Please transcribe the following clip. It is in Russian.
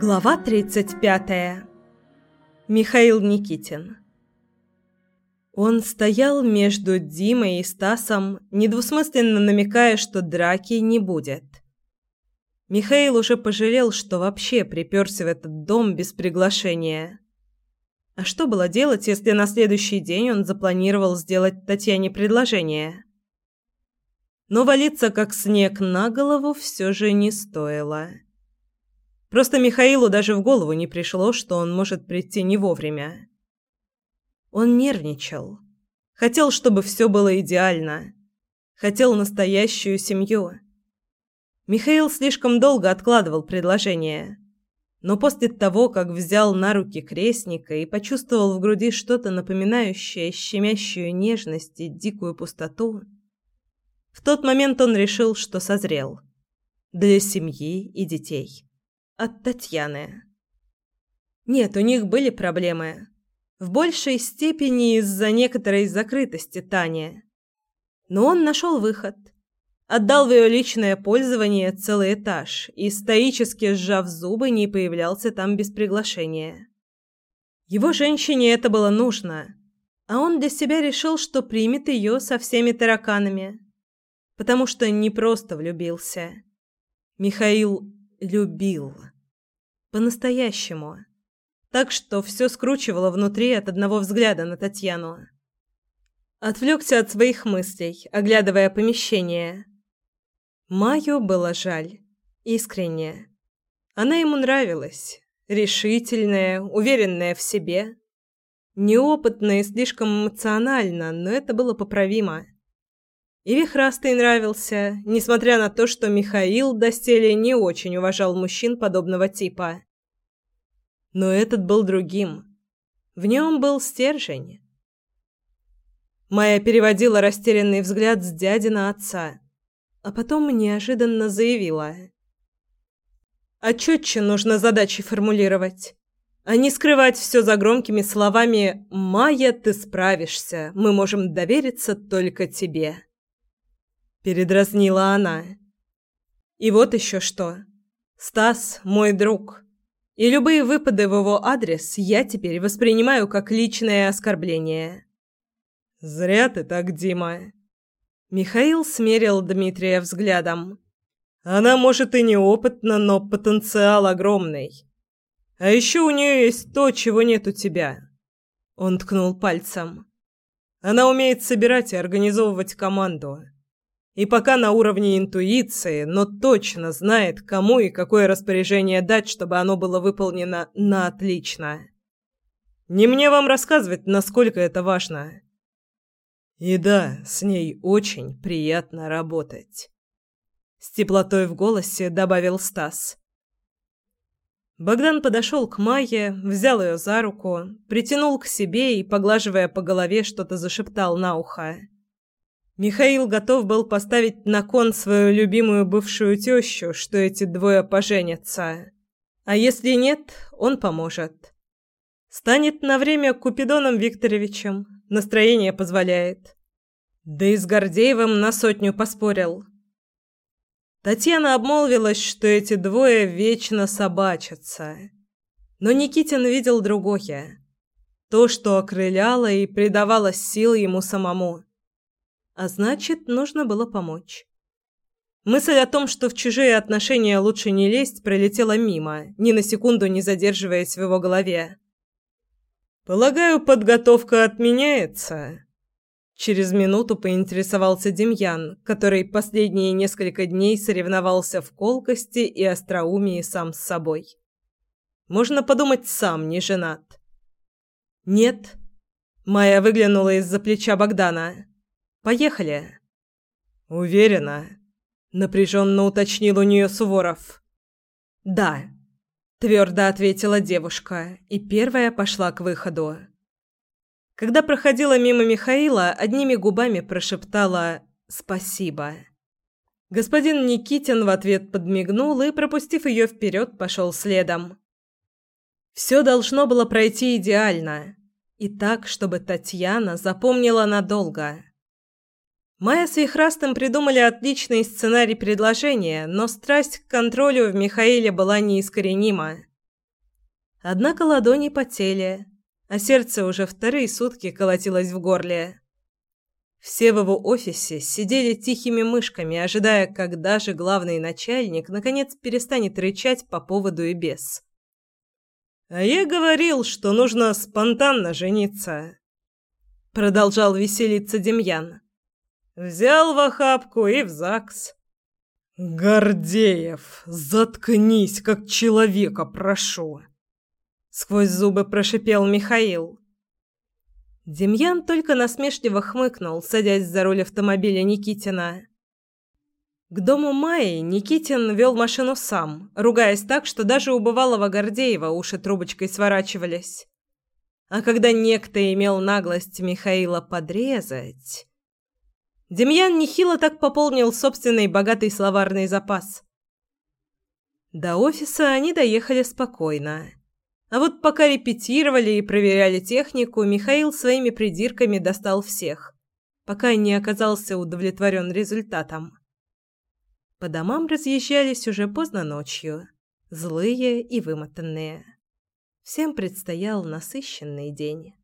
Глава 35. Михаил Никитин. Он стоял между Димой и Стасом, недвусмысленно намекая, что драки не будет. Михаил уже пожалел, что вообще приперся в этот дом без приглашения. А что было делать, если на следующий день он запланировал сделать Татьяне предложение? Но валиться как снег на голову все же не стоило. Просто Михаилу даже в голову не пришло, что он может прийти не вовремя. Он нервничал. Хотел, чтобы все было идеально. Хотел настоящую семью. Михаил слишком долго откладывал предложение. Но после того, как взял на руки крестника и почувствовал в груди что-то напоминающее щемящую нежность и дикую пустоту, в тот момент он решил, что созрел. Для семьи и детей от Татьяны. Нет, у них были проблемы. В большей степени из-за некоторой закрытости Тани. Но он нашел выход. Отдал в ее личное пользование целый этаж и, стоически сжав зубы, не появлялся там без приглашения. Его женщине это было нужно, а он для себя решил, что примет ее со всеми тараканами. Потому что не просто влюбился. Михаил любил. По-настоящему. Так что все скручивало внутри от одного взгляда на Татьяну. Отвлекся от своих мыслей, оглядывая помещение. Маю было жаль. Искренне. Она ему нравилась. Решительная, уверенная в себе. Неопытная и слишком эмоционально, но это было поправимо. И Вихрастый нравился, несмотря на то, что Михаил доселе не очень уважал мужчин подобного типа. Но этот был другим. В нем был стержень. Майя переводила растерянный взгляд с дяди на отца, а потом неожиданно заявила. «А четче нужно задачи формулировать, а не скрывать все за громкими словами «Майя, ты справишься, мы можем довериться только тебе». Передразнила она. И вот еще что. Стас – мой друг. И любые выпады в его адрес я теперь воспринимаю как личное оскорбление. «Зря ты так, Дима». Михаил смерил Дмитрия взглядом. «Она, может, и неопытна, но потенциал огромный. А еще у нее есть то, чего нет у тебя». Он ткнул пальцем. «Она умеет собирать и организовывать команду. И пока на уровне интуиции, но точно знает, кому и какое распоряжение дать, чтобы оно было выполнено на отлично. Не мне вам рассказывать, насколько это важно. И да, с ней очень приятно работать. С теплотой в голосе добавил Стас. Богдан подошел к Майе, взял ее за руку, притянул к себе и, поглаживая по голове, что-то зашептал на ухо. Михаил готов был поставить на кон свою любимую бывшую тещу, что эти двое поженятся. А если нет, он поможет. Станет на время Купидоном Викторовичем. Настроение позволяет. Да и с Гордеевым на сотню поспорил. Татьяна обмолвилась, что эти двое вечно собачатся. Но Никитин видел другое. То, что окрыляло и придавало сил ему самому. А значит, нужно было помочь. Мысль о том, что в чужие отношения лучше не лезть, пролетела мимо, ни на секунду не задерживаясь в его голове. «Полагаю, подготовка отменяется?» Через минуту поинтересовался Демьян, который последние несколько дней соревновался в колкости и остроумии сам с собой. Можно подумать, сам не женат. «Нет». Майя выглянула из-за плеча Богдана. Поехали. Уверена, напряженно уточнил у нее Суворов. Да, твердо ответила девушка и первая пошла к выходу. Когда проходила мимо Михаила, одними губами прошептала «Спасибо». Господин Никитин в ответ подмигнул и, пропустив ее вперед, пошел следом. Все должно было пройти идеально. И так, чтобы Татьяна запомнила надолго. Майя с Вихрастом придумали отличный сценарий предложения, но страсть к контролю в Михаиле была неискоренима. Однако ладони потели, а сердце уже вторые сутки колотилось в горле. Все в его офисе сидели тихими мышками, ожидая, когда же главный начальник наконец перестанет рычать по поводу и без. «А я говорил, что нужно спонтанно жениться», — продолжал веселиться Демьян. «Взял в охапку и в ЗАГС». «Гордеев, заткнись, как человека прошу!» Сквозь зубы прошипел Михаил. Демьян только насмешливо хмыкнул, садясь за руль автомобиля Никитина. К дому Майи Никитин вел машину сам, ругаясь так, что даже у бывалого Гордеева уши трубочкой сворачивались. А когда некто имел наглость Михаила подрезать... Демьян нехило так пополнил собственный богатый словарный запас. До офиса они доехали спокойно. А вот пока репетировали и проверяли технику, Михаил своими придирками достал всех, пока не оказался удовлетворен результатом. По домам разъезжались уже поздно ночью, злые и вымотанные. Всем предстоял насыщенный день.